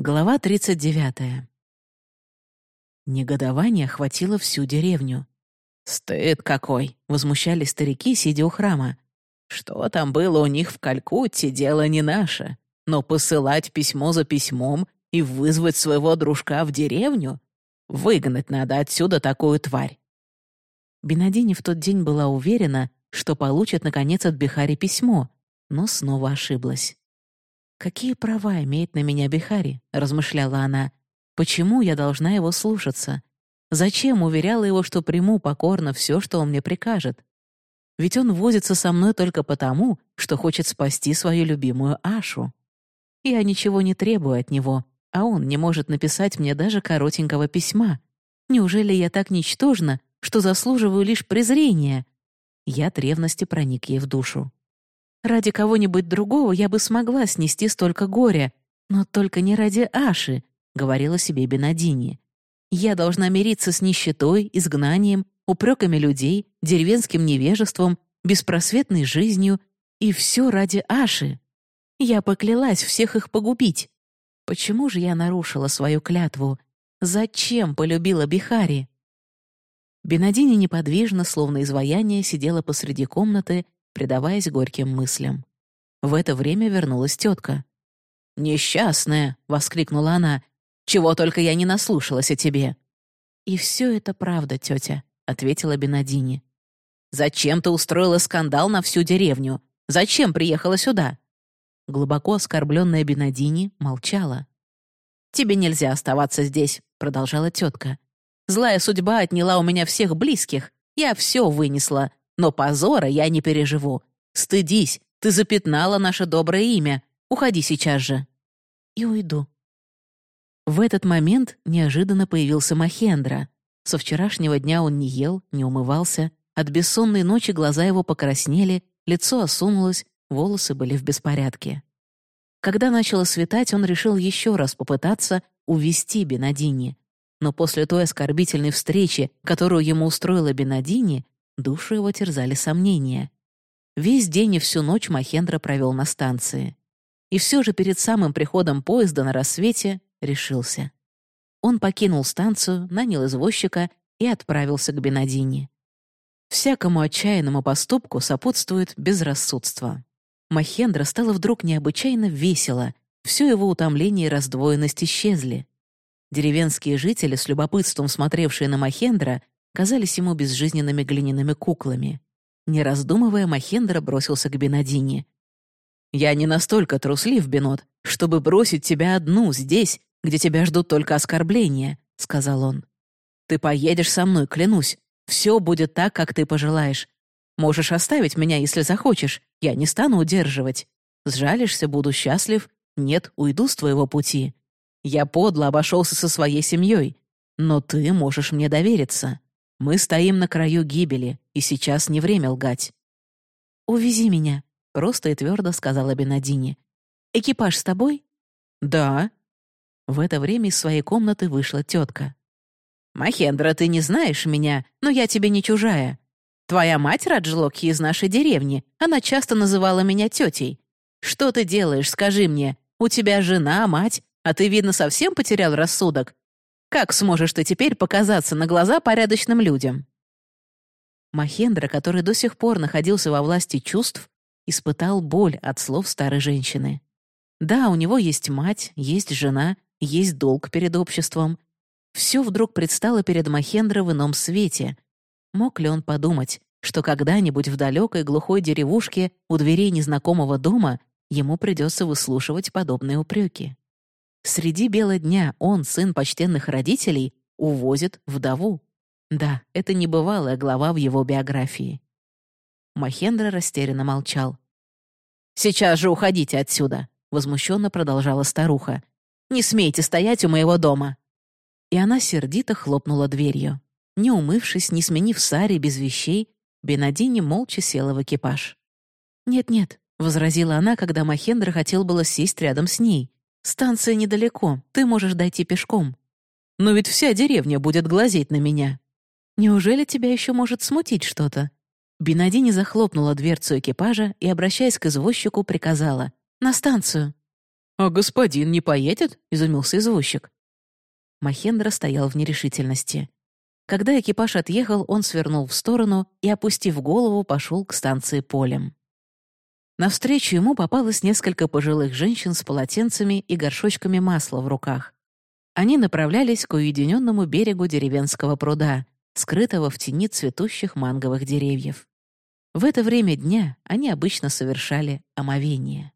Глава 39. Негодование охватило всю деревню. «Стыд какой!» — возмущались старики, сидя у храма. «Что там было у них в Калькутте, дело не наше. Но посылать письмо за письмом и вызвать своего дружка в деревню? Выгнать надо отсюда такую тварь!» Бенадини в тот день была уверена, что получит, наконец, от Бихари письмо, но снова ошиблась. «Какие права имеет на меня Бихари?» — размышляла она. «Почему я должна его слушаться? Зачем уверяла его, что приму покорно все, что он мне прикажет? Ведь он возится со мной только потому, что хочет спасти свою любимую Ашу. Я ничего не требую от него, а он не может написать мне даже коротенького письма. Неужели я так ничтожна, что заслуживаю лишь презрения?» Я от ревности проник ей в душу. Ради кого-нибудь другого я бы смогла снести столько горя, но только не ради Аши, — говорила себе Бенадини. Я должна мириться с нищетой, изгнанием, упреками людей, деревенским невежеством, беспросветной жизнью, и все ради Аши. Я поклялась всех их погубить. Почему же я нарушила свою клятву? Зачем полюбила Бихари? Бенадини неподвижно, словно изваяние, сидела посреди комнаты предаваясь горьким мыслям. В это время вернулась тетка. «Несчастная!» — воскликнула она. «Чего только я не наслушалась о тебе!» «И все это правда, тетя», — ответила Бенадини. «Зачем ты устроила скандал на всю деревню? Зачем приехала сюда?» Глубоко оскорбленная Бенадини молчала. «Тебе нельзя оставаться здесь», — продолжала тетка. «Злая судьба отняла у меня всех близких. Я все вынесла. Но позора я не переживу. Стыдись, ты запятнала наше доброе имя. Уходи сейчас же». И уйду. В этот момент неожиданно появился Махендра. Со вчерашнего дня он не ел, не умывался. От бессонной ночи глаза его покраснели, лицо осунулось, волосы были в беспорядке. Когда начало светать, он решил еще раз попытаться увести Бенадини. Но после той оскорбительной встречи, которую ему устроила Бенадини, Душу его терзали сомнения. Весь день и всю ночь Махендра провел на станции. И все же перед самым приходом поезда на рассвете решился. Он покинул станцию, нанял извозчика и отправился к Бенадине. Всякому отчаянному поступку сопутствует безрассудство. Махендра стало вдруг необычайно весело, все его утомление и раздвоенность исчезли. Деревенские жители, с любопытством смотревшие на Махендра, казались ему безжизненными глиняными куклами. Не раздумывая, Махендра бросился к Бенадине. «Я не настолько труслив, Бенот, чтобы бросить тебя одну здесь, где тебя ждут только оскорбления», — сказал он. «Ты поедешь со мной, клянусь. Все будет так, как ты пожелаешь. Можешь оставить меня, если захочешь. Я не стану удерживать. Сжалишься, буду счастлив. Нет, уйду с твоего пути. Я подло обошелся со своей семьей. Но ты можешь мне довериться. Мы стоим на краю гибели, и сейчас не время лгать. «Увези меня», — просто и твердо сказала Бенадини. «Экипаж с тобой?» «Да». В это время из своей комнаты вышла тетка. «Махендра, ты не знаешь меня, но я тебе не чужая. Твоя мать Раджлокхи из нашей деревни, она часто называла меня тетей. Что ты делаешь, скажи мне? У тебя жена, мать, а ты, видно, совсем потерял рассудок. Как сможешь ты теперь показаться на глаза порядочным людям?» Махендра, который до сих пор находился во власти чувств, испытал боль от слов старой женщины. Да, у него есть мать, есть жена, есть долг перед обществом. Все вдруг предстало перед Махендра в ином свете. Мог ли он подумать, что когда-нибудь в далекой глухой деревушке у дверей незнакомого дома ему придется выслушивать подобные упреки? Среди бела дня он, сын почтенных родителей, увозит вдову. Да, это небывалая глава в его биографии. Махендра растерянно молчал. «Сейчас же уходите отсюда!» — возмущенно продолжала старуха. «Не смейте стоять у моего дома!» И она сердито хлопнула дверью. Не умывшись, не сменив сари без вещей, Бенадини молча села в экипаж. «Нет-нет», — возразила она, когда Махендра хотел было сесть рядом с ней. Станция недалеко, ты можешь дойти пешком. Но ведь вся деревня будет глазеть на меня. Неужели тебя еще может смутить что-то?» Бенадини захлопнула дверцу экипажа и, обращаясь к извозчику, приказала «На станцию». «А господин не поедет?» — изумился извозчик. Махендра стоял в нерешительности. Когда экипаж отъехал, он свернул в сторону и, опустив голову, пошел к станции полем. Навстречу ему попалось несколько пожилых женщин с полотенцами и горшочками масла в руках. Они направлялись к уединенному берегу деревенского пруда, скрытого в тени цветущих манговых деревьев. В это время дня они обычно совершали омовение.